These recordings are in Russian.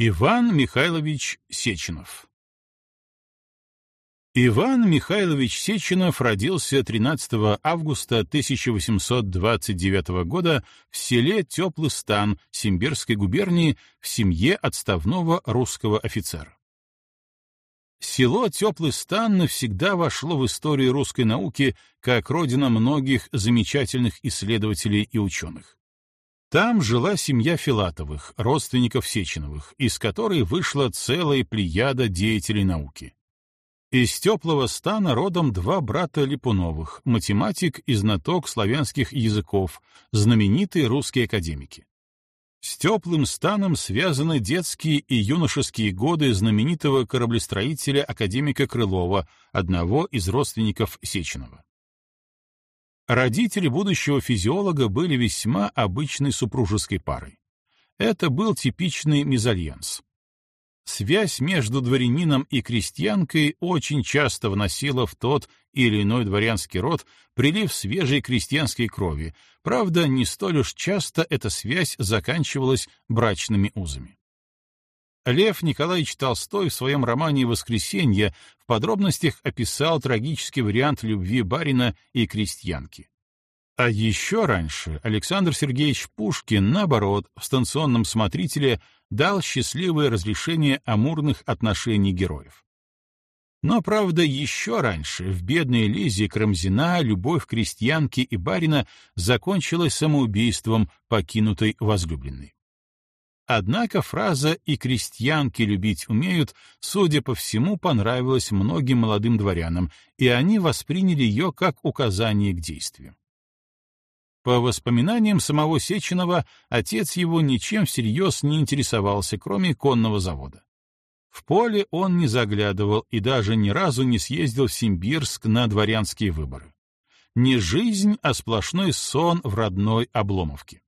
Иван Михайлович Сеченов Иван Михайлович Сеченов родился 13 августа 1829 года в селе Теплый Стан Симбирской губернии в семье отставного русского офицера. Село Теплый Стан навсегда вошло в историю русской науки как родина многих замечательных исследователей и ученых. Там жила семья Филатовых, родственников Сеченовых, из которой вышла целая плеяда деятелей науки. Из теплого стана родом два брата Липуновых, математик и знаток славянских языков, знаменитые русские академики. С теплым станом связаны детские и юношеские годы знаменитого кораблестроителя академика Крылова, одного из родственников Сеченова. Родители будущего физиолога были весьма обычной супружеской парой. Это был типичный мезальянс. Связь между дворянином и крестьянкой очень часто вносила в тот или иной дворянский род прилив свежей крестьянской крови, правда, не столь уж часто эта связь заканчивалась брачными узами. Лев Николаевич Толстой в своем романе «Воскресенье» в подробностях описал трагический вариант любви барина и крестьянки. А еще раньше Александр Сергеевич Пушкин, наоборот, в станционном смотрителе дал счастливое разрешение амурных отношений героев. Но, правда, еще раньше, в бедной Лизе Крамзина, любовь крестьянки и барина закончилась самоубийством покинутой возлюбленной. Однако фраза «и крестьянки любить умеют», судя по всему, понравилась многим молодым дворянам, и они восприняли ее как указание к действию. По воспоминаниям самого Сеченова, отец его ничем всерьез не интересовался, кроме конного завода. В поле он не заглядывал и даже ни разу не съездил в Симбирск на дворянские выборы. Не жизнь, а сплошной сон в родной Обломовке.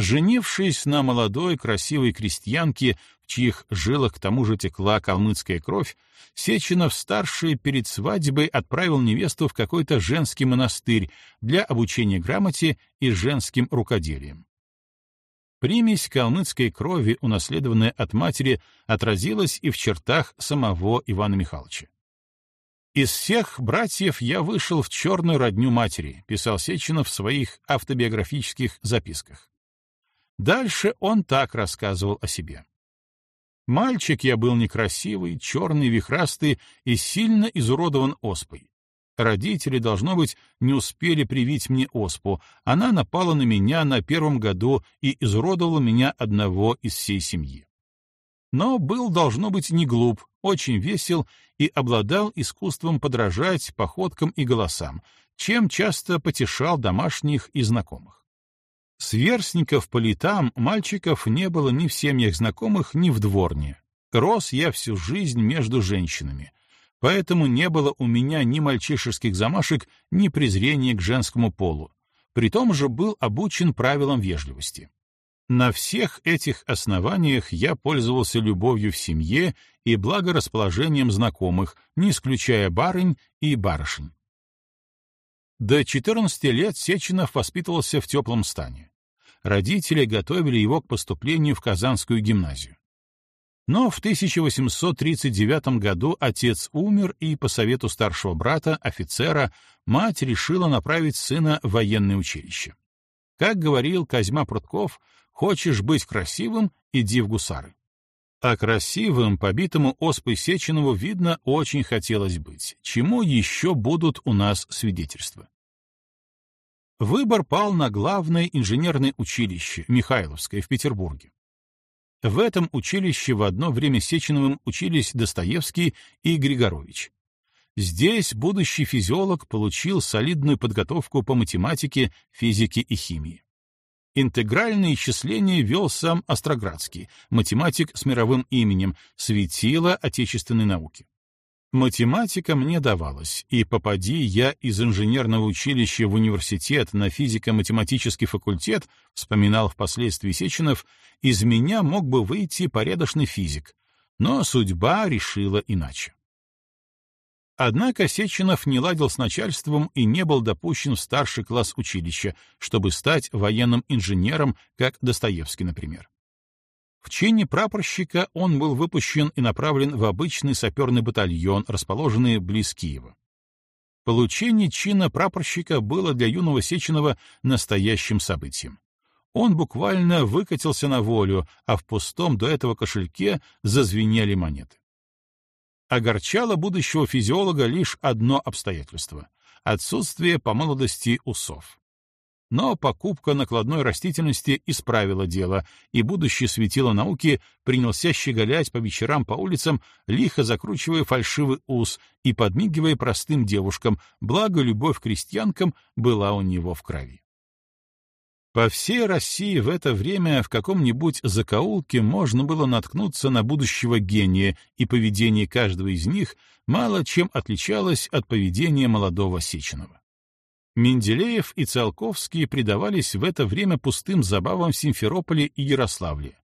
Женившись на молодой красивой крестьянке, в чьих жилах к тому же текла калмыцкая кровь, Сеченов-старший перед свадьбой отправил невесту в какой-то женский монастырь для обучения грамоте и женским рукоделием. Примесь калмыцкой крови, унаследованная от матери, отразилась и в чертах самого Ивана Михайловича. «Из всех братьев я вышел в черную родню матери», писал Сеченов в своих автобиографических записках. Дальше он так рассказывал о себе. «Мальчик я был некрасивый, черный, вихрастый и сильно изуродован оспой. Родители, должно быть, не успели привить мне оспу. Она напала на меня на первом году и изуродовала меня одного из всей семьи. Но был, должно быть, не глуп, очень весел и обладал искусством подражать походкам и голосам, чем часто потешал домашних и знакомых. Сверстников по летам мальчиков не было ни в семьях знакомых, ни в дворне. Рос я всю жизнь между женщинами, поэтому не было у меня ни мальчишеских замашек, ни презрения к женскому полу. При том же был обучен правилам вежливости. На всех этих основаниях я пользовался любовью в семье и благорасположением знакомых, не исключая барынь и барышень. До 14 лет Сеченов воспитывался в теплом стане. Родители готовили его к поступлению в Казанскую гимназию. Но в 1839 году отец умер, и по совету старшего брата, офицера, мать решила направить сына в военное училище. Как говорил Козьма Прутков, «Хочешь быть красивым — иди в гусары». А красивым, побитому оспой Сеченову, видно, очень хотелось быть, чему еще будут у нас свидетельства. Выбор пал на главное инженерное училище, Михайловское, в Петербурге. В этом училище в одно время Сеченовым учились Достоевский и Григорович. Здесь будущий физиолог получил солидную подготовку по математике, физике и химии. Интегральные исчисления вел сам Остроградский, математик с мировым именем, светило отечественной науки. Математика мне давалась, и попади я из инженерного училища в университет на физико-математический факультет, вспоминал впоследствии Сеченов, из меня мог бы выйти порядочный физик, но судьба решила иначе. Однако Сеченов не ладил с начальством и не был допущен в старший класс училища, чтобы стать военным инженером, как Достоевский, например. В чине прапорщика он был выпущен и направлен в обычный саперный батальон, расположенный близ Киева. Получение чина прапорщика было для юного Сеченова настоящим событием. Он буквально выкатился на волю, а в пустом до этого кошельке зазвенели монеты. Огорчало будущего физиолога лишь одно обстоятельство — отсутствие по молодости усов. Но покупка накладной растительности исправила дело, и будущий светило науки принялся щеголять по вечерам по улицам, лихо закручивая фальшивый ус и подмигивая простым девушкам, благо любовь к крестьянкам была у него в крови. По всей России в это время в каком-нибудь закоулке можно было наткнуться на будущего гения, и поведение каждого из них мало чем отличалось от поведения молодого Сеченова. Менделеев и Циолковский предавались в это время пустым забавам в Симферополе и Ярославле.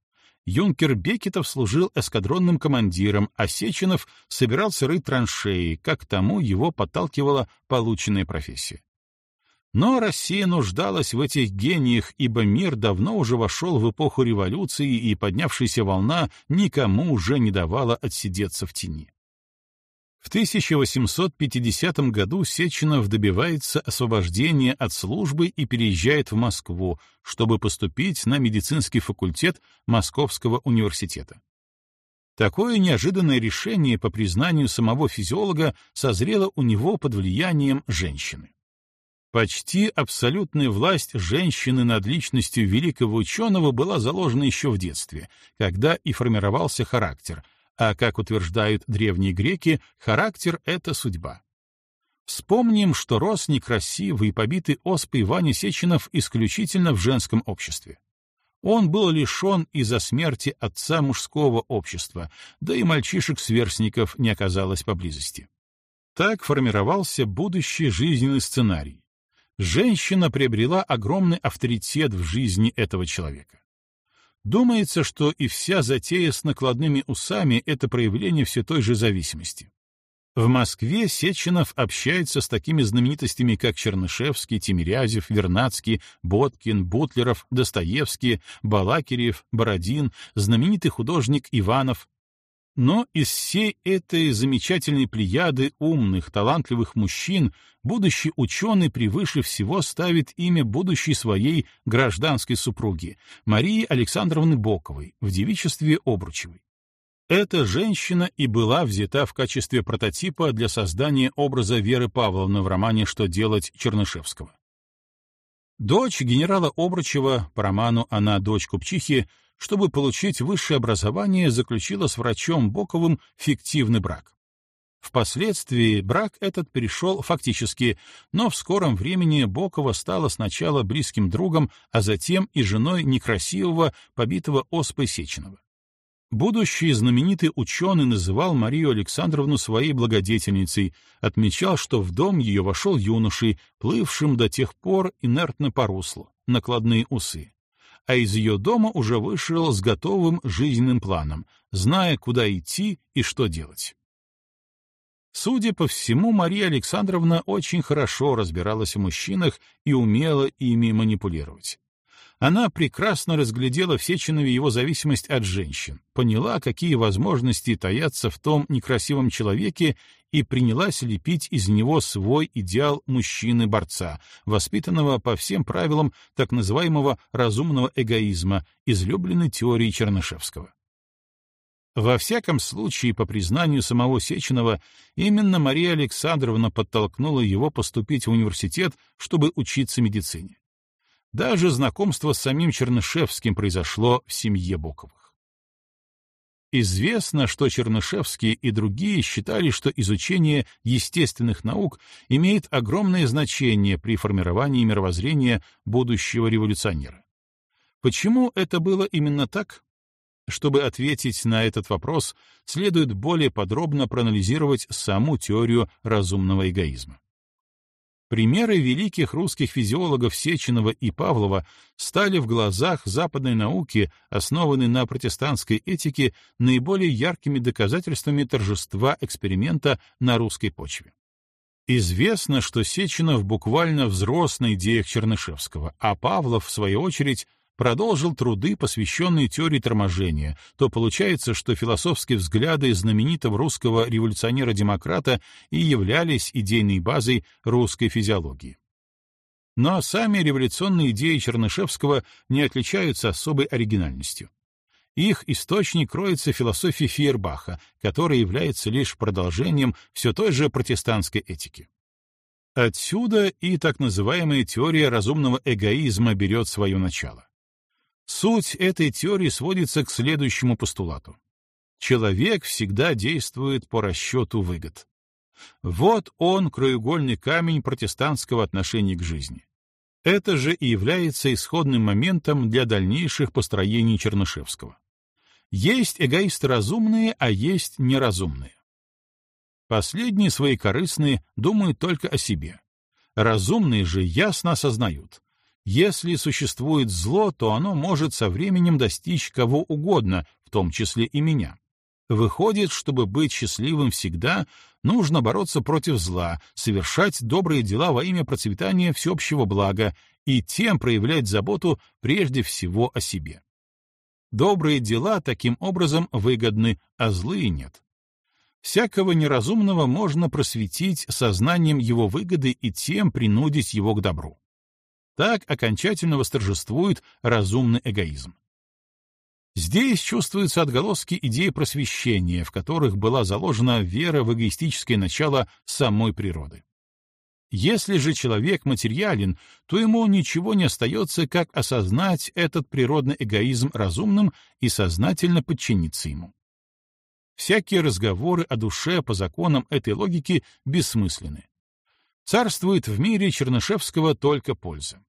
Юнкер Бекетов служил эскадронным командиром, а Сеченов собирался рыть траншеи, как тому его подталкивала полученная профессия. Но Россия нуждалась в этих гениях, ибо мир давно уже вошел в эпоху революции, и поднявшаяся волна никому уже не давала отсидеться в тени. В 1850 году Сеченов добивается освобождения от службы и переезжает в Москву, чтобы поступить на медицинский факультет Московского университета. Такое неожиданное решение, по признанию самого физиолога, созрело у него под влиянием женщины. Почти абсолютная власть женщины над личностью великого ученого была заложена еще в детстве, когда и формировался характер, а, как утверждают древние греки, характер — это судьба. Вспомним, что рос некрасивый и побитый оспой Ваня Сеченов исключительно в женском обществе. Он был лишен из-за смерти отца мужского общества, да и мальчишек-сверстников не оказалось поблизости. Так формировался будущий жизненный сценарий. Женщина приобрела огромный авторитет в жизни этого человека. Думается, что и вся затея с накладными усами — это проявление все той же зависимости. В Москве Сеченов общается с такими знаменитостями, как Чернышевский, Тимирязев, Вернадский, Боткин, Бутлеров, Достоевский, Балакирев, Бородин, знаменитый художник Иванов, но из всей этой замечательной плеяды умных, талантливых мужчин будущий ученый превыше всего ставит имя будущей своей гражданской супруги, Марии Александровны Боковой, в девичестве Обручевой. Эта женщина и была взята в качестве прототипа для создания образа Веры Павловны в романе «Что делать» Чернышевского. Дочь генерала Обручева, по роману «Она дочь купчихи», чтобы получить высшее образование, заключила с врачом Боковым фиктивный брак. Впоследствии брак этот перешел фактически, но в скором времени Бокова стала сначала близким другом, а затем и женой некрасивого, побитого оспой Сеченова. Будущий знаменитый ученый называл Марию Александровну своей благодетельницей, отмечал, что в дом ее вошел юношей, плывшим до тех пор инертно по руслу, накладные усы а из ее дома уже вышел с готовым жизненным планом, зная, куда идти и что делать. Судя по всему, Мария Александровна очень хорошо разбиралась в мужчинах и умела ими манипулировать. Она прекрасно разглядела в Сеченове его зависимость от женщин, поняла, какие возможности таятся в том некрасивом человеке и принялась лепить из него свой идеал мужчины-борца, воспитанного по всем правилам так называемого разумного эгоизма, излюбленной теории Чернышевского. Во всяком случае, по признанию самого Сеченова, именно Мария Александровна подтолкнула его поступить в университет, чтобы учиться медицине. Даже знакомство с самим Чернышевским произошло в семье Боковых. Известно, что Чернышевский и другие считали, что изучение естественных наук имеет огромное значение при формировании мировоззрения будущего революционера. Почему это было именно так? Чтобы ответить на этот вопрос, следует более подробно проанализировать саму теорию разумного эгоизма. Примеры великих русских физиологов Сеченова и Павлова стали в глазах западной науки, основанной на протестантской этике, наиболее яркими доказательствами торжества эксперимента на русской почве. Известно, что Сеченов буквально взрос на идеях Чернышевского, а Павлов, в свою очередь, продолжил труды, посвященные теории торможения, то получается, что философские взгляды знаменитого русского революционера-демократа и являлись идейной базой русской физиологии. Но сами революционные идеи Чернышевского не отличаются особой оригинальностью. Их источник кроется в философии Фейербаха, которая является лишь продолжением все той же протестантской этики. Отсюда и так называемая теория разумного эгоизма берет свое начало. Суть этой теории сводится к следующему постулату. Человек всегда действует по расчету выгод. Вот он, краеугольный камень протестантского отношения к жизни. Это же и является исходным моментом для дальнейших построений Чернышевского. Есть эгоисты разумные, а есть неразумные. Последние свои корыстные думают только о себе. Разумные же ясно осознают. Если существует зло, то оно может со временем достичь кого угодно, в том числе и меня. Выходит, чтобы быть счастливым всегда, нужно бороться против зла, совершать добрые дела во имя процветания всеобщего блага и тем проявлять заботу прежде всего о себе. Добрые дела таким образом выгодны, а злые нет. Всякого неразумного можно просветить сознанием его выгоды и тем принудить его к добру. Так окончательно восторжествует разумный эгоизм. Здесь чувствуются отголоски идеи просвещения, в которых была заложена вера в эгоистическое начало самой природы. Если же человек материален, то ему ничего не остается, как осознать этот природный эгоизм разумным и сознательно подчиниться ему. Всякие разговоры о душе по законам этой логики бессмысленны. Царствует в мире Чернышевского только польза.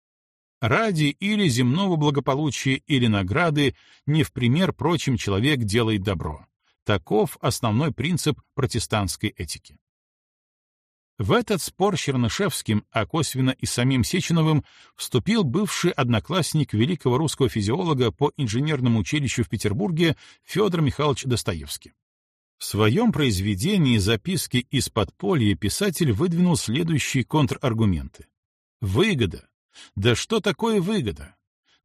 Ради или земного благополучия, или награды не в пример прочим человек делает добро. Таков основной принцип протестантской этики. В этот спор с Чернышевским, а косвенно и самим Сеченовым, вступил бывший одноклассник великого русского физиолога по инженерному училищу в Петербурге Федор Михайлович Достоевский. В своем произведении «Записки из подполья» писатель выдвинул следующие контраргументы. Выгода. Да что такое выгода?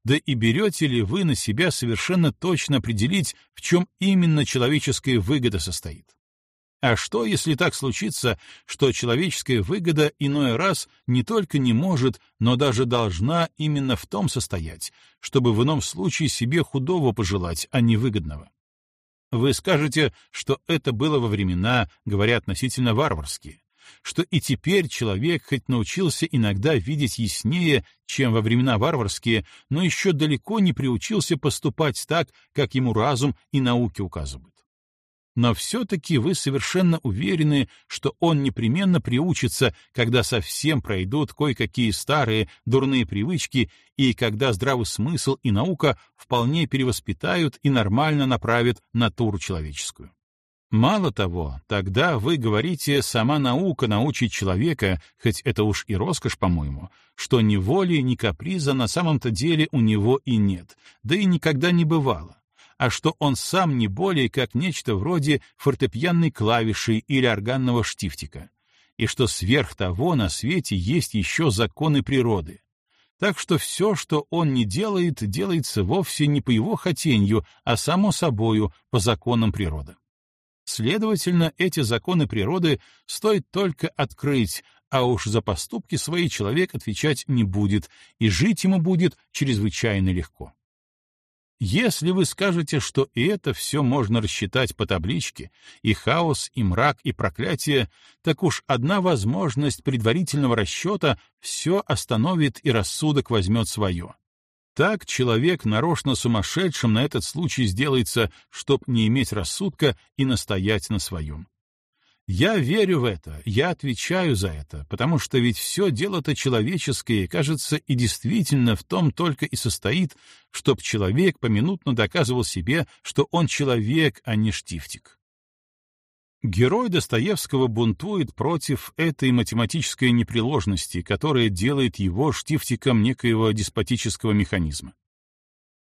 Да и берете ли вы на себя совершенно точно определить, в чем именно человеческая выгода состоит? А что, если так случится, что человеческая выгода иной раз не только не может, но даже должна именно в том состоять, чтобы в ином случае себе худого пожелать, а не выгодного? Вы скажете, что это было во времена, говоря относительно варварские, что и теперь человек хоть научился иногда видеть яснее, чем во времена варварские, но еще далеко не приучился поступать так, как ему разум и науки указывают но все-таки вы совершенно уверены, что он непременно приучится, когда совсем пройдут кое-какие старые дурные привычки и когда здравый смысл и наука вполне перевоспитают и нормально направят натуру человеческую. Мало того, тогда вы говорите, сама наука научит человека, хоть это уж и роскошь, по-моему, что ни воли, ни каприза на самом-то деле у него и нет, да и никогда не бывало а что он сам не более как нечто вроде фортепианной клавиши или органного штифтика, и что сверх того на свете есть еще законы природы. Так что все, что он не делает, делается вовсе не по его хотению, а само собою, по законам природы. Следовательно, эти законы природы стоит только открыть, а уж за поступки свои человек отвечать не будет, и жить ему будет чрезвычайно легко. Если вы скажете, что и это все можно рассчитать по табличке, и хаос, и мрак, и проклятие, так уж одна возможность предварительного расчета все остановит и рассудок возьмет свое. Так человек нарочно сумасшедшим на этот случай сделается, чтоб не иметь рассудка и настоять на своем. Я верю в это, я отвечаю за это, потому что ведь все дело-то человеческое, кажется, и действительно в том только и состоит, чтоб человек поминутно доказывал себе, что он человек, а не штифтик. Герой Достоевского бунтует против этой математической непреложности, которая делает его штифтиком некоего деспотического механизма.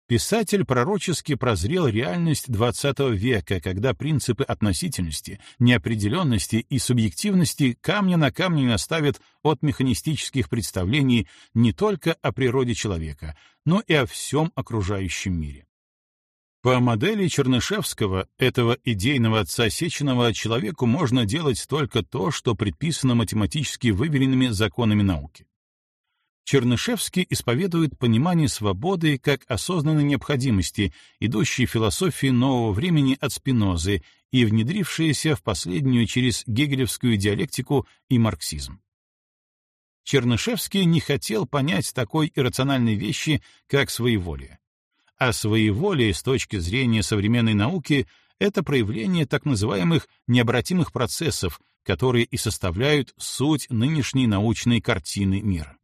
Писатель пророчески прозрел реальность XX века, когда принципы относительности, неопределенности и субъективности камня на камне не наставят от механистических представлений не только о природе человека, но и о всем окружающем мире. По модели Чернышевского, этого идейного отца Сеченова, человеку можно делать только то, что предписано математически выверенными законами науки. Чернышевский исповедует понимание свободы как осознанной необходимости, идущей философии нового времени от Спинозы и внедрившейся в последнюю через гегелевскую диалектику и марксизм. Чернышевский не хотел понять такой иррациональной вещи, как своеволие. А своеволие с точки зрения современной науки — это проявление так называемых необратимых процессов, которые и составляют суть нынешней научной картины мира.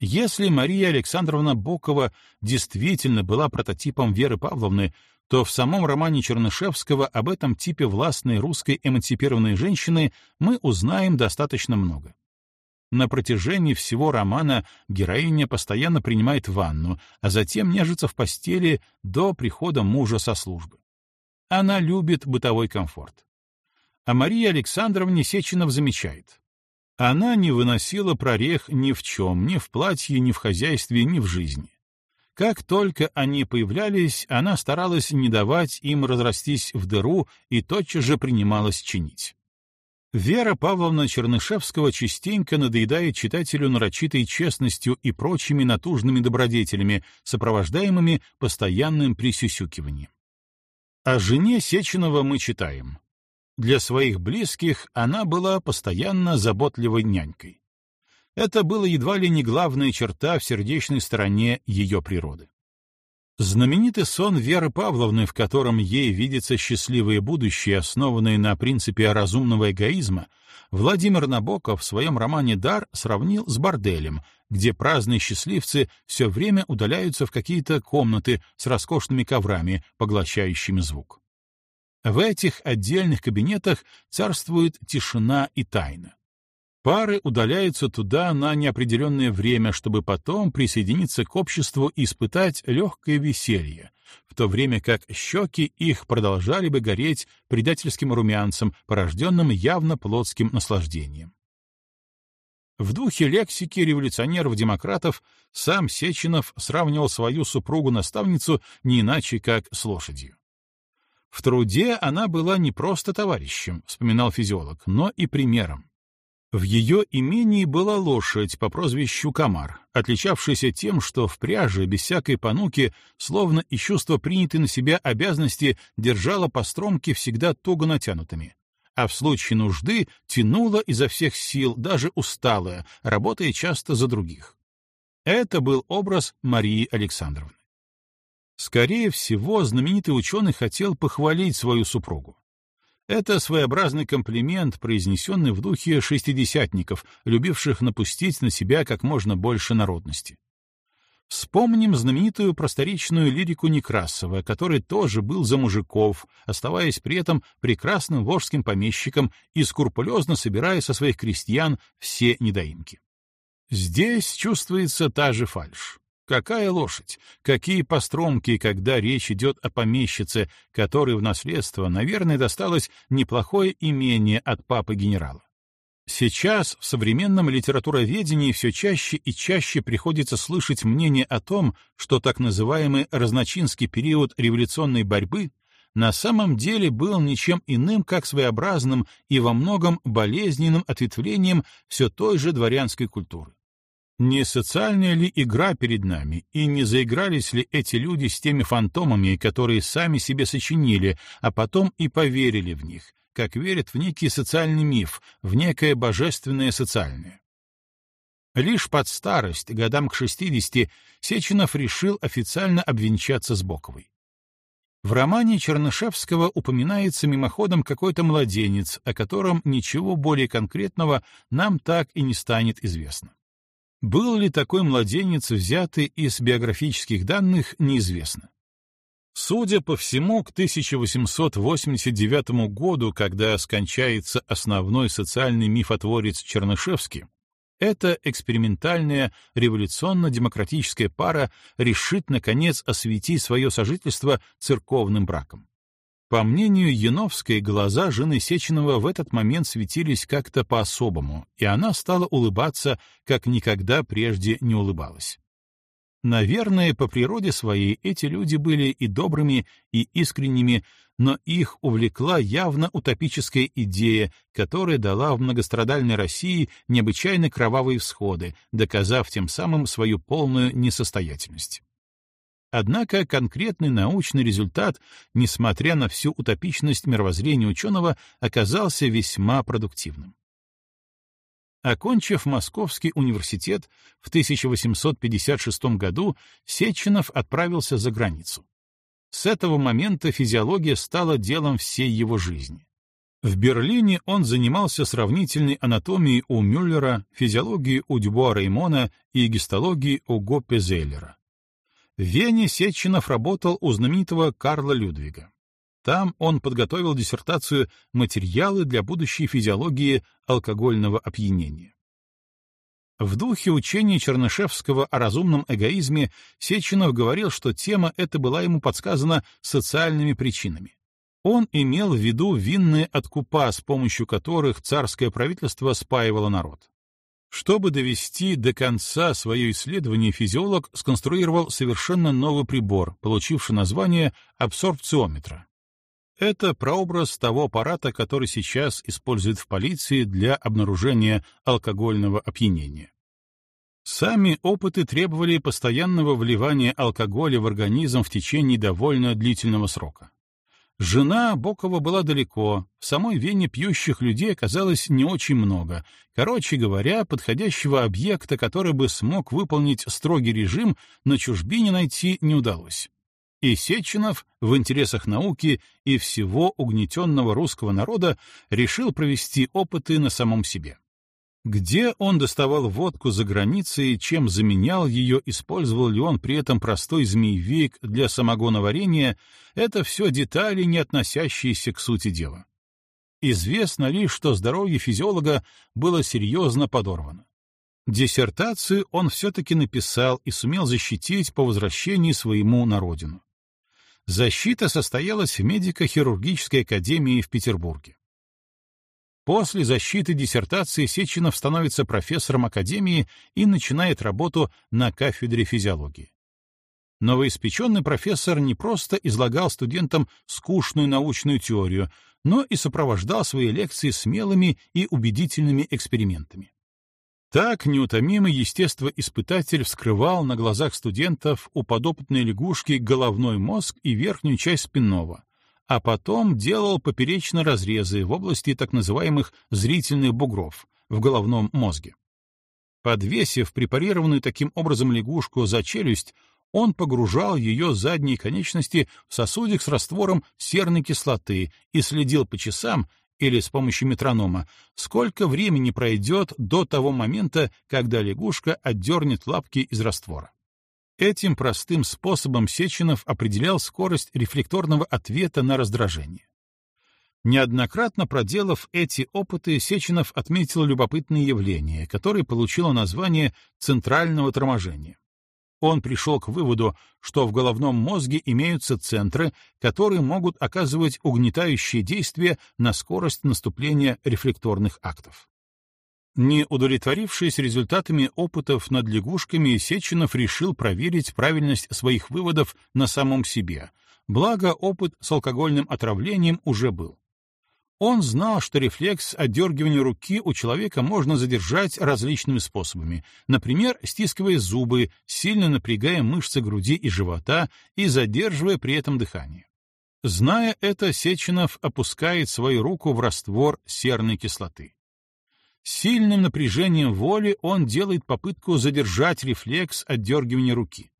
Если Мария Александровна Бокова действительно была прототипом Веры Павловны, то в самом романе Чернышевского об этом типе властной русской эмансипированной женщины мы узнаем достаточно много. На протяжении всего романа героиня постоянно принимает ванну, а затем нежится в постели до прихода мужа со службы. Она любит бытовой комфорт. А Мария Александровна Сеченов замечает. Она не выносила прорех ни в чем, ни в платье, ни в хозяйстве, ни в жизни. Как только они появлялись, она старалась не давать им разрастись в дыру и тотчас же принималась чинить. Вера Павловна Чернышевского частенько надоедает читателю нарочитой честностью и прочими натужными добродетелями, сопровождаемыми постоянным присюсюкиванием. О жене Сеченова мы читаем. Для своих близких она была постоянно заботливой нянькой. Это было едва ли не главная черта в сердечной стороне ее природы. Знаменитый сон Веры Павловны, в котором ей видится счастливое будущее, основанное на принципе разумного эгоизма, Владимир Набоков в своем романе «Дар» сравнил с борделем, где праздные счастливцы все время удаляются в какие-то комнаты с роскошными коврами, поглощающими звук. В этих отдельных кабинетах царствует тишина и тайна. Пары удаляются туда на неопределенное время, чтобы потом присоединиться к обществу и испытать легкое веселье, в то время как щеки их продолжали бы гореть предательским румянцем, порожденным явно плотским наслаждением. В духе лексики революционеров-демократов сам Сеченов сравнивал свою супругу-наставницу не иначе, как с лошадью. В труде она была не просто товарищем, вспоминал физиолог, но и примером. В ее имении была лошадь по прозвищу Комар, отличавшаяся тем, что в пряже, без всякой понуки, словно и чувство принятой на себя обязанности, держала по стромке всегда туго натянутыми, а в случае нужды тянула изо всех сил, даже усталая, работая часто за других. Это был образ Марии Александровны. Скорее всего, знаменитый ученый хотел похвалить свою супругу. Это своеобразный комплимент, произнесенный в духе шестидесятников, любивших напустить на себя как можно больше народности. Вспомним знаменитую просторечную лирику Некрасова, который тоже был за мужиков, оставаясь при этом прекрасным волжским помещиком и скрупулезно собирая со своих крестьян все недоимки. Здесь чувствуется та же фальшь. Какая лошадь? Какие постромки, когда речь идет о помещице, которой в наследство, наверное, досталось неплохое имение от папы-генерала? Сейчас в современном литературоведении все чаще и чаще приходится слышать мнение о том, что так называемый разночинский период революционной борьбы на самом деле был ничем иным, как своеобразным и во многом болезненным ответвлением все той же дворянской культуры. Не социальная ли игра перед нами, и не заигрались ли эти люди с теми фантомами, которые сами себе сочинили, а потом и поверили в них, как верят в некий социальный миф, в некое божественное социальное? Лишь под старость, годам к 60, Сеченов решил официально обвенчаться с Боковой. В романе Чернышевского упоминается мимоходом какой-то младенец, о котором ничего более конкретного нам так и не станет известно. Был ли такой младенец взятый из биографических данных, неизвестно. Судя по всему, к 1889 году, когда скончается основной социальный мифотворец Чернышевский, Эта экспериментальная революционно-демократическая пара решит, наконец, осветить свое сожительство церковным браком. По мнению Яновской, глаза жены Сеченова в этот момент светились как-то по-особому, и она стала улыбаться, как никогда прежде не улыбалась. Наверное, по природе своей эти люди были и добрыми, и искренними, но их увлекла явно утопическая идея, которая дала в многострадальной России необычайно кровавые всходы, доказав тем самым свою полную несостоятельность. Однако конкретный научный результат, несмотря на всю утопичность мировоззрения ученого, оказался весьма продуктивным. Окончив Московский университет в 1856 году, Сеченов отправился за границу. С этого момента физиология стала делом всей его жизни. В Берлине он занимался сравнительной анатомией у Мюллера, физиологией у Дюбуа-Реймона и гистологией у Гоппе-Зейлера. В Вене Сеченов работал у знаменитого Карла Людвига. Там он подготовил диссертацию «Материалы для будущей физиологии алкогольного опьянения». В духе учения Чернышевского о разумном эгоизме Сеченов говорил, что тема эта была ему подсказана социальными причинами. Он имел в виду винные откупа, с помощью которых царское правительство спаивало народ. Чтобы довести до конца свое исследование, физиолог сконструировал совершенно новый прибор, получивший название абсорбциометра. Это прообраз того аппарата, который сейчас используют в полиции для обнаружения алкогольного опьянения. Сами опыты требовали постоянного вливания алкоголя в организм в течение довольно длительного срока. Жена Бокова была далеко, в самой Вене пьющих людей оказалось не очень много. Короче говоря, подходящего объекта, который бы смог выполнить строгий режим, на чужбине найти не удалось. И Сеченов в интересах науки и всего угнетенного русского народа решил провести опыты на самом себе. Где он доставал водку за границей, чем заменял ее, использовал ли он при этом простой змеевик для самогоноварения, это все детали, не относящиеся к сути дела. Известно лишь, что здоровье физиолога было серьезно подорвано. Диссертацию он все-таки написал и сумел защитить по возвращении своему на родину. Защита состоялась в медико-хирургической академии в Петербурге. После защиты диссертации Сеченов становится профессором академии и начинает работу на кафедре физиологии. Новоиспеченный профессор не просто излагал студентам скучную научную теорию, но и сопровождал свои лекции смелыми и убедительными экспериментами. Так неутомимый естествоиспытатель вскрывал на глазах студентов у подопытной лягушки головной мозг и верхнюю часть спинного, а потом делал поперечные разрезы в области так называемых зрительных бугров в головном мозге. Подвесив препарированную таким образом лягушку за челюсть, он погружал ее задние конечности в сосудик с раствором серной кислоты и следил по часам или с помощью метронома, сколько времени пройдет до того момента, когда лягушка отдернет лапки из раствора. Этим простым способом Сеченов определял скорость рефлекторного ответа на раздражение. Неоднократно проделав эти опыты, Сеченов отметил любопытное явление, которое получило название центрального торможения. Он пришел к выводу, что в головном мозге имеются центры, которые могут оказывать угнетающее действие на скорость наступления рефлекторных актов. Не удовлетворившись результатами опытов над лягушками, Сеченов решил проверить правильность своих выводов на самом себе, благо опыт с алкогольным отравлением уже был. Он знал, что рефлекс отдергивания руки у человека можно задержать различными способами, например, стискивая зубы, сильно напрягая мышцы груди и живота и задерживая при этом дыхание. Зная это, Сеченов опускает свою руку в раствор серной кислоты. Сильным напряжением воли он делает попытку задержать рефлекс отдергивания руки.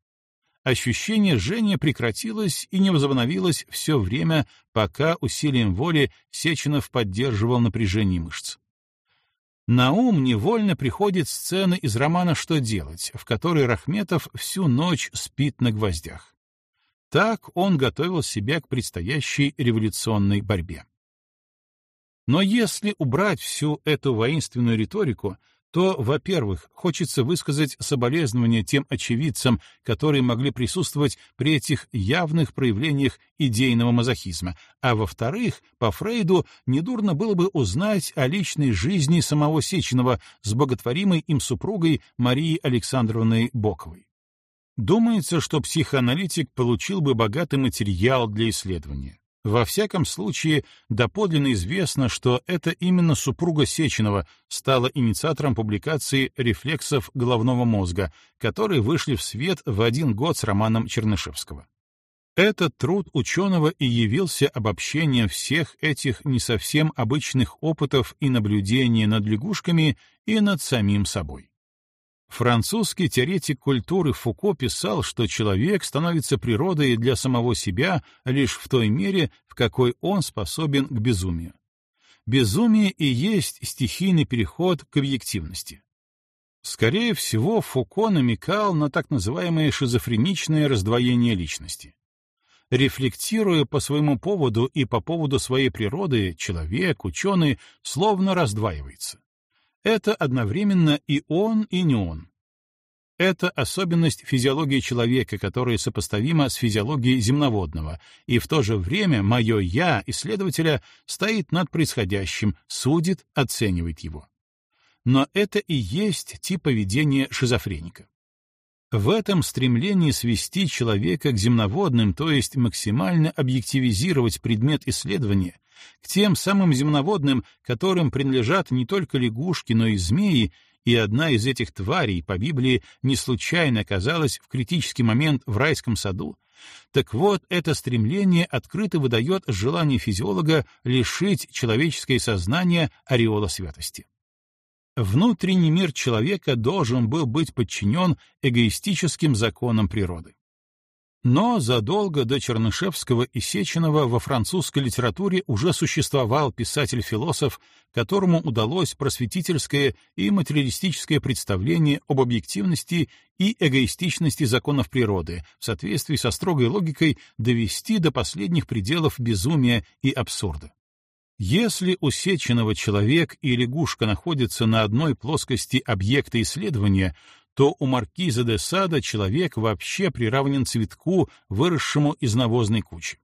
Ощущение жжения прекратилось и не возобновилось все время, пока усилием воли Сеченов поддерживал напряжение мышц. На ум невольно приходит сцена из романа «Что делать», в которой Рахметов всю ночь спит на гвоздях. Так он готовил себя к предстоящей революционной борьбе. Но если убрать всю эту воинственную риторику, то, во-первых, хочется высказать соболезнования тем очевидцам, которые могли присутствовать при этих явных проявлениях идейного мазохизма, а во-вторых, по Фрейду недурно было бы узнать о личной жизни самого Сеченова с боготворимой им супругой Марией Александровной Боковой. Думается, что психоаналитик получил бы богатый материал для исследования. Во всяком случае, доподлинно известно, что это именно супруга Сеченова стала инициатором публикации «Рефлексов головного мозга», которые вышли в свет в один год с романом Чернышевского. Этот труд ученого и явился обобщением всех этих не совсем обычных опытов и наблюдений над лягушками и над самим собой. Французский теоретик культуры Фуко писал, что человек становится природой для самого себя лишь в той мере, в какой он способен к безумию. Безумие и есть стихийный переход к объективности. Скорее всего, Фуко намекал на так называемое шизофреничное раздвоение личности. Рефлектируя по своему поводу и по поводу своей природы, человек, ученый, словно раздваивается. Это одновременно и он, и не он. Это особенность физиологии человека, которая сопоставима с физиологией земноводного, и в то же время мое «я» исследователя стоит над происходящим, судит, оценивает его. Но это и есть тип поведения шизофреника. В этом стремлении свести человека к земноводным, то есть максимально объективизировать предмет исследования, к тем самым земноводным, которым принадлежат не только лягушки, но и змеи, и одна из этих тварей по Библии не случайно оказалась в критический момент в райском саду, так вот, это стремление открыто выдает желание физиолога лишить человеческое сознание ореола святости. Внутренний мир человека должен был быть подчинен эгоистическим законам природы. Но задолго до Чернышевского и Сеченова во французской литературе уже существовал писатель-философ, которому удалось просветительское и материалистическое представление об объективности и эгоистичности законов природы в соответствии со строгой логикой довести до последних пределов безумия и абсурда. Если у Сеченова человек и лягушка находятся на одной плоскости объекта исследования, то у маркиза де Сада человек вообще приравнен цветку, выросшему из навозной кучи.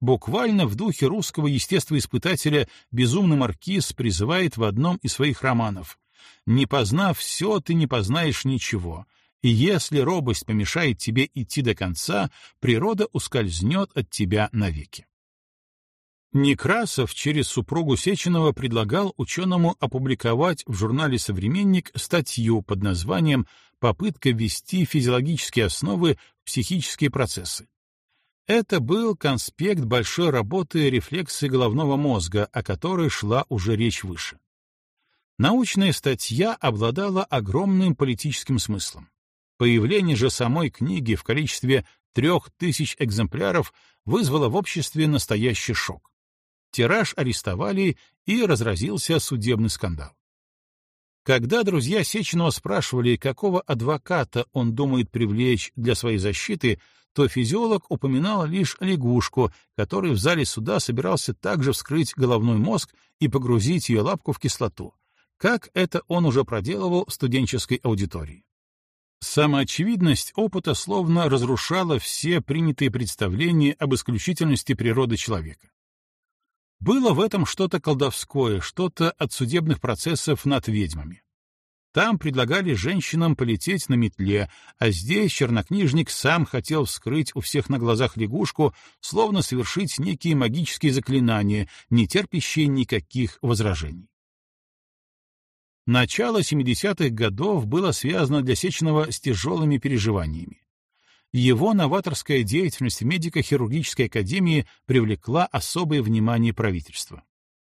Буквально в духе русского естествоиспытателя безумный маркиз призывает в одном из своих романов «Не познав все, ты не познаешь ничего, и если робость помешает тебе идти до конца, природа ускользнет от тебя навеки». Некрасов через супругу Сеченова предлагал ученому опубликовать в журнале «Современник» статью под названием «Попытка ввести физиологические основы в психические процессы». Это был конспект большой работы рефлексы головного мозга, о которой шла уже речь выше. Научная статья обладала огромным политическим смыслом. Появление же самой книги в количестве трех тысяч экземпляров вызвало в обществе настоящий шок тираж арестовали и разразился судебный скандал. Когда друзья Сеченова спрашивали, какого адвоката он думает привлечь для своей защиты, то физиолог упоминал лишь лягушку, который в зале суда собирался также вскрыть головной мозг и погрузить ее лапку в кислоту, как это он уже проделывал в студенческой аудитории. Самоочевидность опыта словно разрушала все принятые представления об исключительности природы человека. Было в этом что-то колдовское, что-то от судебных процессов над ведьмами. Там предлагали женщинам полететь на метле, а здесь чернокнижник сам хотел вскрыть у всех на глазах лягушку, словно совершить некие магические заклинания, не терпящие никаких возражений. Начало 70-х годов было связано для Сеченова с тяжелыми переживаниями его новаторская деятельность в медико-хирургической академии привлекла особое внимание правительства.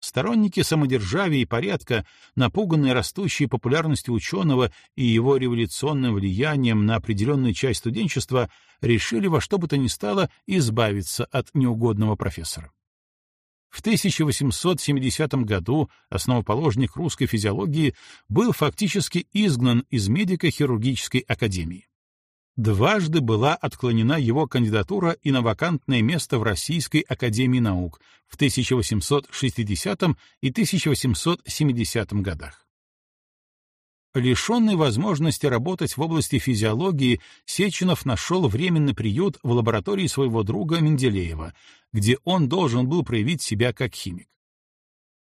Сторонники самодержавия и порядка, напуганные растущей популярностью ученого и его революционным влиянием на определенную часть студенчества, решили во что бы то ни стало избавиться от неугодного профессора. В 1870 году основоположник русской физиологии был фактически изгнан из медико-хирургической академии. Дважды была отклонена его кандидатура и на вакантное место в Российской академии наук в 1860 и 1870 годах. Лишенный возможности работать в области физиологии, Сеченов нашел временный приют в лаборатории своего друга Менделеева, где он должен был проявить себя как химик.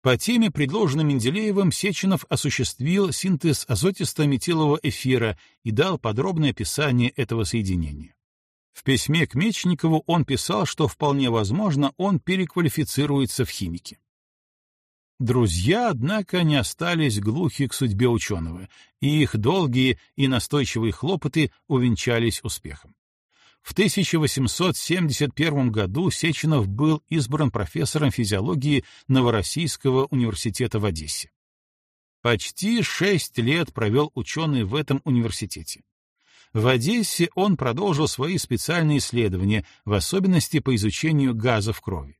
По теме, предложенной Менделеевым, Сеченов осуществил синтез азотисто-метилового эфира и дал подробное описание этого соединения. В письме к Мечникову он писал, что вполне возможно, он переквалифицируется в химики. Друзья, однако, не остались глухи к судьбе ученого, и их долгие и настойчивые хлопоты увенчались успехом. В 1871 году Сеченов был избран профессором физиологии Новороссийского университета в Одессе. Почти шесть лет провел ученый в этом университете. В Одессе он продолжил свои специальные исследования, в особенности по изучению газов крови.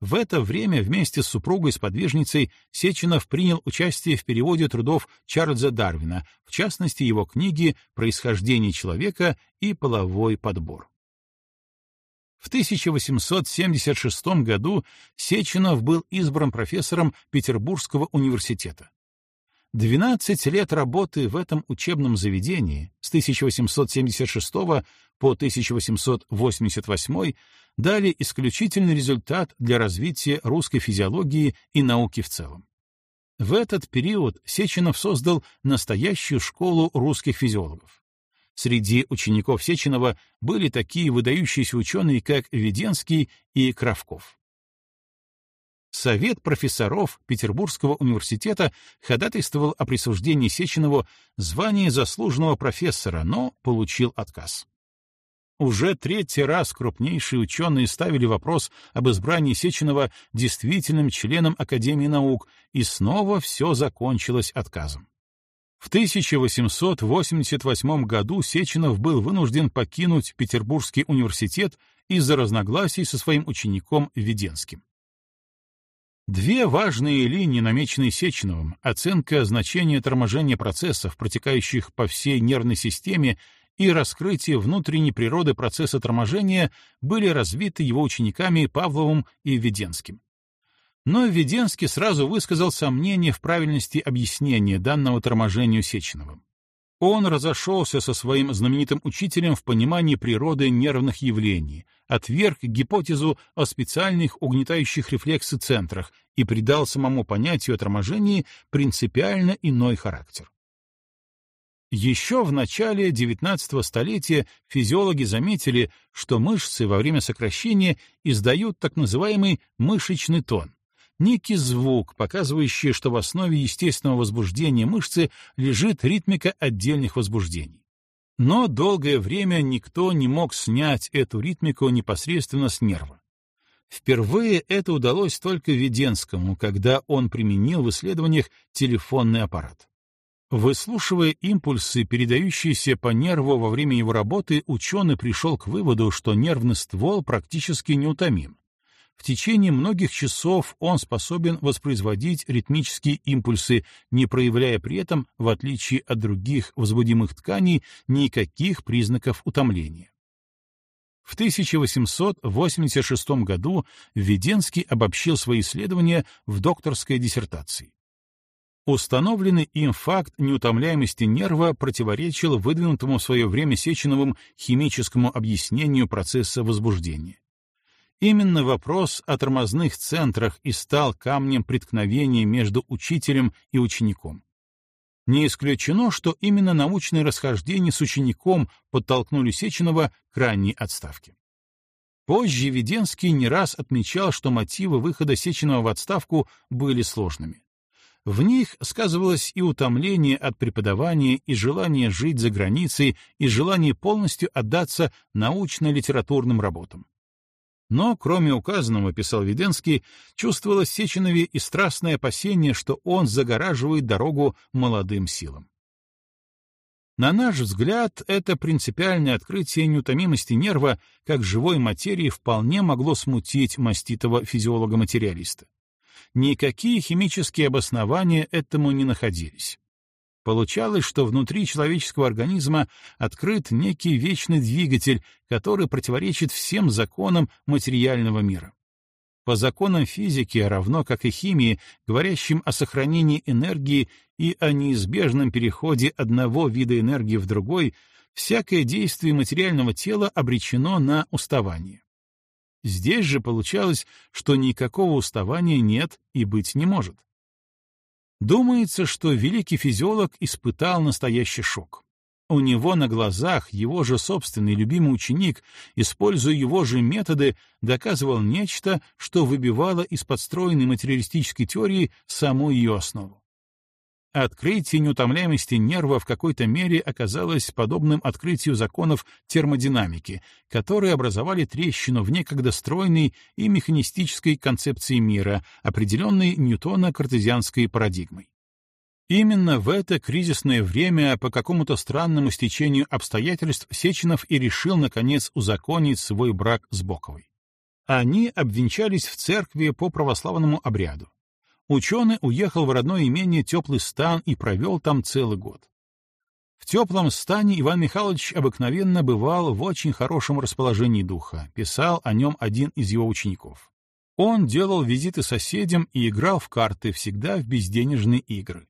В это время вместе с супругой-сподвижницей Сеченов принял участие в переводе трудов Чарльза Дарвина, в частности его книги «Происхождение человека» и «Половой подбор». В 1876 году Сеченов был избран профессором Петербургского университета. 12 лет работы в этом учебном заведении с 1876 по 1888 дали исключительный результат для развития русской физиологии и науки в целом. В этот период Сеченов создал настоящую школу русских физиологов. Среди учеников Сеченова были такие выдающиеся ученые, как Веденский и Кравков. Совет профессоров Петербургского университета ходатайствовал о присуждении Сеченову звания заслуженного профессора, но получил отказ. Уже третий раз крупнейшие ученые ставили вопрос об избрании Сеченова действительным членом Академии наук, и снова все закончилось отказом. В 1888 году Сеченов был вынужден покинуть Петербургский университет из-за разногласий со своим учеником Веденским. Две важные линии, намеченные Сеченовым, оценка значения торможения процессов, протекающих по всей нервной системе, и раскрытие внутренней природы процесса торможения, были развиты его учениками Павловым и Веденским. Но Веденский сразу высказал сомнение в правильности объяснения данного торможению Сеченовым. Он разошелся со своим знаменитым учителем в понимании природы нервных явлений, отверг гипотезу о специальных угнетающих рефлексы центрах и придал самому понятию о торможении принципиально иной характер. Еще в начале XIX столетия физиологи заметили, что мышцы во время сокращения издают так называемый мышечный тон, некий звук, показывающий, что в основе естественного возбуждения мышцы лежит ритмика отдельных возбуждений. Но долгое время никто не мог снять эту ритмику непосредственно с нерва. Впервые это удалось только Веденскому, когда он применил в исследованиях телефонный аппарат. Выслушивая импульсы, передающиеся по нерву во время его работы, ученый пришел к выводу, что нервный ствол практически неутомим. В течение многих часов он способен воспроизводить ритмические импульсы, не проявляя при этом, в отличие от других возбудимых тканей, никаких признаков утомления. В 1886 году Введенский обобщил свои исследования в докторской диссертации. Установленный им факт неутомляемости нерва противоречил выдвинутому в свое время Сеченовым химическому объяснению процесса возбуждения. Именно вопрос о тормозных центрах и стал камнем преткновения между учителем и учеником. Не исключено, что именно научные расхождения с учеником подтолкнули Сеченова к ранней отставке. Позже Веденский не раз отмечал, что мотивы выхода Сеченова в отставку были сложными. В них сказывалось и утомление от преподавания, и желание жить за границей, и желание полностью отдаться научно-литературным работам. Но, кроме указанного, писал Веденский, чувствовалось Сеченове и страстное опасение, что он загораживает дорогу молодым силам. На наш взгляд, это принципиальное открытие неутомимости нерва как живой материи вполне могло смутить маститого физиолога-материалиста. Никакие химические обоснования этому не находились. Получалось, что внутри человеческого организма открыт некий вечный двигатель, который противоречит всем законам материального мира. по законам физики, равно как и химии, говорящим о сохранении энергии и о неизбежном переходе одного вида энергии в другой, всякое действие материального тела обречено на уставание. Здесь же получалось, что никакого уставания нет и быть не может. Думается, что великий физиолог испытал настоящий шок. У него на глазах его же собственный любимый ученик, используя его же методы, доказывал нечто, что выбивало из подстроенной материалистической теории саму ее основу. Открытие неутомляемости нерва в какой-то мере оказалось подобным открытию законов термодинамики, которые образовали трещину в некогда стройной и механистической концепции мира, определенной Ньютона-картезианской парадигмой. Именно в это кризисное время по какому-то странному стечению обстоятельств Сеченов и решил, наконец, узаконить свой брак с Боковой. Они обвенчались в церкви по православному обряду. Ученый уехал в родное имение Теплый стан и провел там целый год. В теплом стане Иван Михайлович обыкновенно бывал в очень хорошем расположении духа, писал о нем один из его учеников. Он делал визиты соседям и играл в карты всегда в безденежные игры.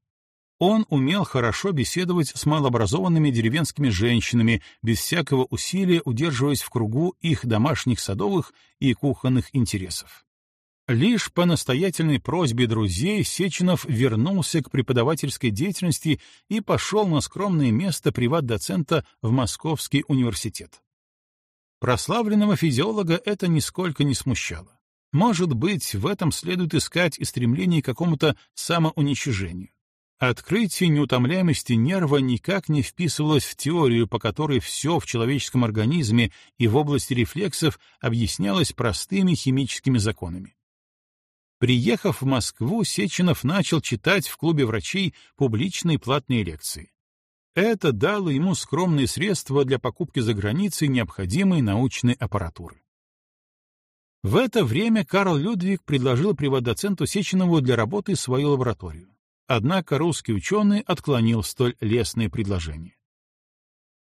Он умел хорошо беседовать с малообразованными деревенскими женщинами, без всякого усилия удерживаясь в кругу их домашних садовых и кухонных интересов. Лишь по настоятельной просьбе друзей Сеченов вернулся к преподавательской деятельности и пошел на скромное место приват-доцента в Московский университет. Прославленного физиолога это нисколько не смущало. Может быть, в этом следует искать и стремление к какому-то самоуничижению. Открытие неутомляемости нерва никак не вписывалось в теорию, по которой все в человеческом организме и в области рефлексов объяснялось простыми химическими законами. Приехав в Москву, Сеченов начал читать в клубе врачей публичные платные лекции. Это дало ему скромные средства для покупки за границей необходимой научной аппаратуры. В это время Карл Людвиг предложил приват-доценту Сеченову для работы свою лабораторию. Однако русский ученый отклонил столь лестное предложение.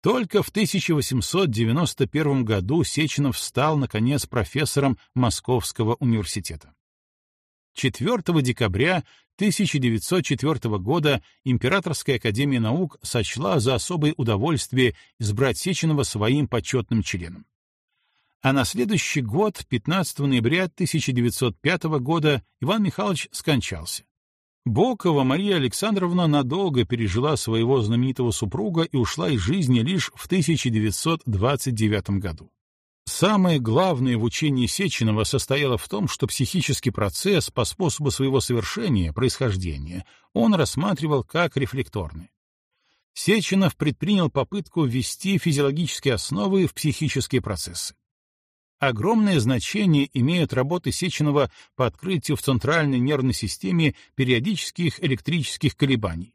Только в 1891 году Сеченов стал, наконец, профессором Московского университета. 4 декабря 1904 года Императорская академия наук сочла за особое удовольствие избрать Сеченова своим почетным членом. А на следующий год, 15 ноября 1905 года, Иван Михайлович скончался. Бокова Мария Александровна надолго пережила своего знаменитого супруга и ушла из жизни лишь в 1929 году. Самое главное в учении Сеченова состояло в том, что психический процесс по способу своего совершения, происхождения, он рассматривал как рефлекторный. Сеченов предпринял попытку ввести физиологические основы в психические процессы. Огромное значение имеют работы Сеченова по открытию в центральной нервной системе периодических электрических колебаний.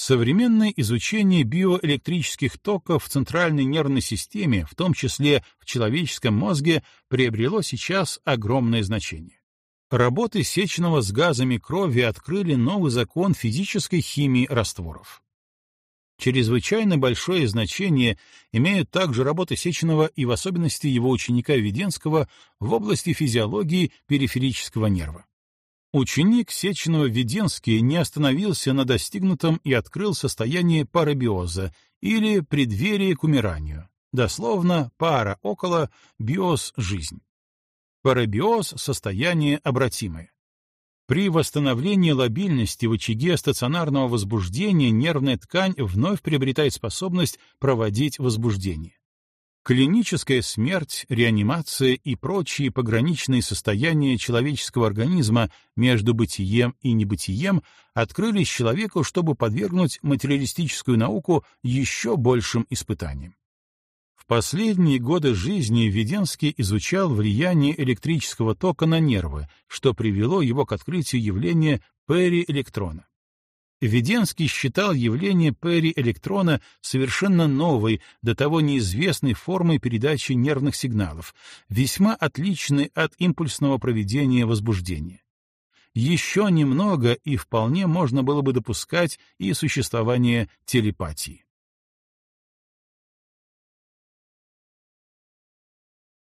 Современное изучение биоэлектрических токов в центральной нервной системе, в том числе в человеческом мозге, приобрело сейчас огромное значение. Работы Сеченова с газами крови открыли новый закон физической химии растворов. Чрезвычайно большое значение имеют также работы Сеченова и в особенности его ученика Веденского в области физиологии периферического нерва. Ученик Сеченова-Веденский не остановился на достигнутом и открыл состояние парабиоза или преддверие к умиранию, дословно пара около, биоз — жизнь. Парабиоз — состояние обратимое. При восстановлении лобильности в очаге стационарного возбуждения нервная ткань вновь приобретает способность проводить возбуждение. Клиническая смерть, реанимация и прочие пограничные состояния человеческого организма между бытием и небытием открылись человеку, чтобы подвергнуть материалистическую науку еще большим испытаниям последние годы жизни Введенский изучал влияние электрического тока на нервы, что привело его к открытию явления периэлектрона. Введенский считал явление периэлектрона совершенно новой, до того неизвестной формой передачи нервных сигналов, весьма отличной от импульсного проведения возбуждения. Еще немного, и вполне можно было бы допускать и существование телепатии.